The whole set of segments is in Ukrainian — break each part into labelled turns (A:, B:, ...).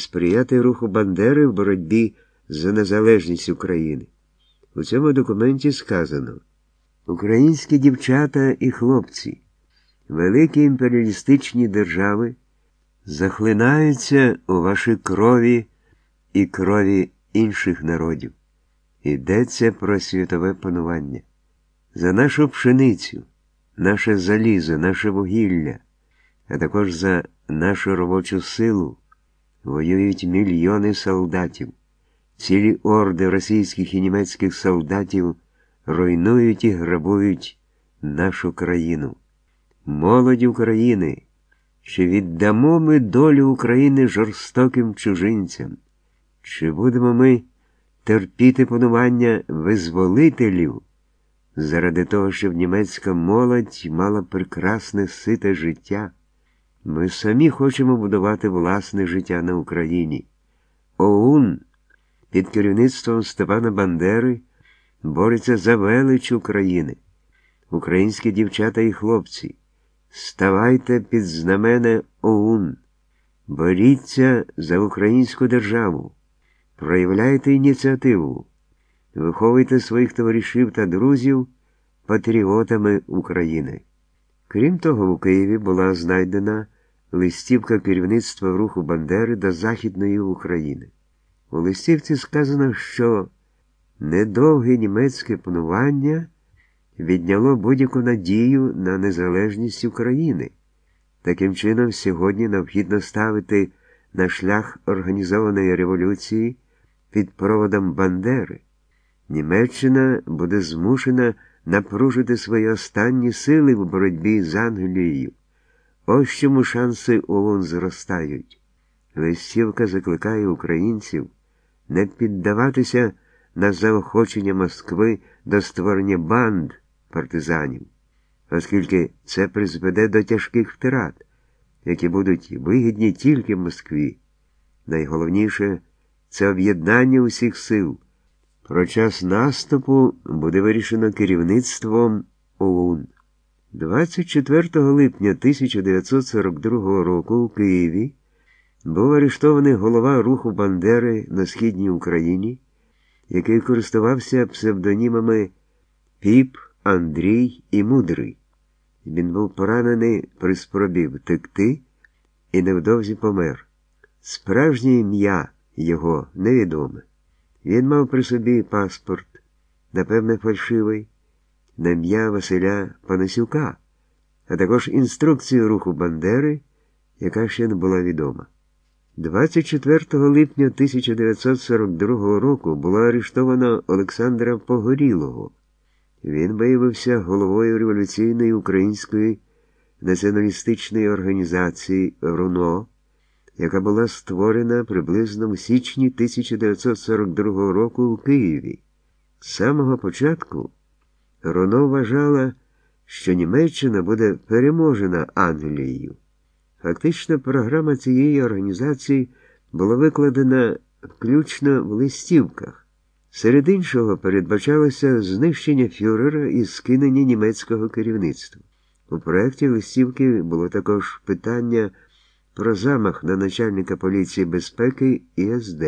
A: сприяти руху Бандери в боротьбі за незалежність України. У цьому документі сказано: Українські дівчата і хлопці, великі імперіалістичні держави захлинаються у вашій крові і крові інших народів. Йдеться про світове панування. За нашу пшеницю, наше залізо, наше вугілля, а також за нашу робочу силу воюють мільйони солдатів. Цілі орди російських і німецьких солдатів руйнують і грабують нашу країну. Молодь України, чи віддамо ми долю України жорстоким чужинцям? Чи будемо ми терпіти панування визволителів заради того, щоб німецька молодь мала прекрасне сите життя? Ми самі хочемо будувати власне життя на Україні. ОУН під керівництвом Степана Бандери бореться за велич України. Українські дівчата і хлопці, ставайте під знамене ОУН, боріться за українську державу, проявляйте ініціативу, виховуйте своїх товаришів та друзів патріотами України. Крім того, у Києві була знайдена листівка керівництва руху Бандери до Західної України. У листівці сказано, що недовге німецьке панування відняло будь-яку надію на незалежність України. Таким чином, сьогодні необхідно ставити на шлях організованої революції під проводом Бандери. Німеччина буде змушена напружити свої останні сили в боротьбі з Англією. Ось чому шанси ООН зростають. Листівка закликає українців не піддаватися на заохочення Москви до створення банд партизанів, оскільки це призведе до тяжких втрат, які будуть вигідні тільки Москві. Найголовніше це об'єднання усіх сил. Про час наступу буде вирішено керівництвом ОУН. 24 липня 1942 року у Києві був арештований голова руху Бандери на Східній Україні, який користувався псевдонімами Піп, Андрій і Мудрий. Він був поранений при спробі втекти і невдовзі помер. Справжнє ім'я його невідоме. Він мав при собі паспорт, напевне, фальшивий, на ім'я Василя Панасюка, а також інструкцію руху Бандери, яка ще не була відома. 24 липня 1942 року було арештовано Олександра Погорілого. Він виявився головою революційної української націоналістичної організації РУНО, яка була створена приблизно в січні 1942 року у Києві. З самого початку РУНО вважала, що Німеччина буде переможена Англією. Фактично, програма цієї організації була викладена включно в листівках. Серед іншого передбачалося знищення фюрера і скинення німецького керівництва. У проєкті листівки було також питання про замах на начальника поліції безпеки і СД.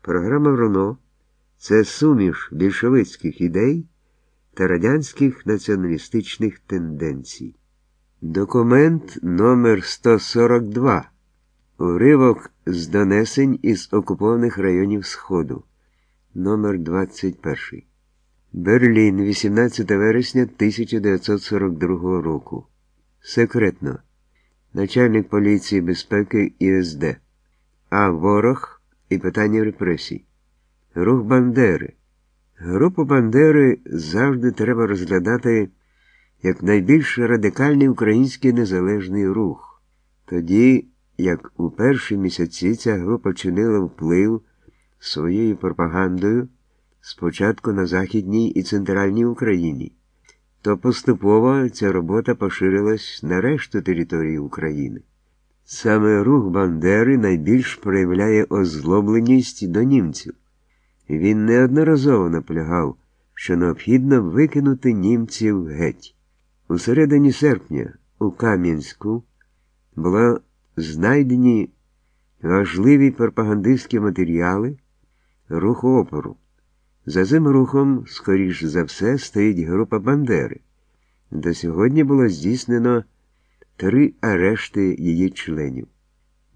A: Програма Руно це суміш більшовицьких ідей та радянських націоналістичних тенденцій. Документ номер 142 Уривок з донесень із окупованих районів Сходу. Номер 21 Берлін, 18 вересня 1942 року. Секретно. Начальник поліції безпеки ІСД. А. Ворог і питання репресій. Рух Бандери. Групу Бандери завжди треба розглядати як найбільш радикальний український незалежний рух. Тоді, як у перші місяці ця група чинила вплив своєю пропагандою спочатку на Західній і Центральній Україні, то поступово ця робота поширилась на решту території України. Саме рух Бандери найбільш проявляє озлобленість до німців. Він неодноразово наполягав, що необхідно викинути німців геть. У середині серпня у Кам'янську була знайдені важливі пропагандистські матеріали руху опору. За цим рухом, скоріш за все, стоїть група Бандери. До сьогодні було здійснено три арешти її членів.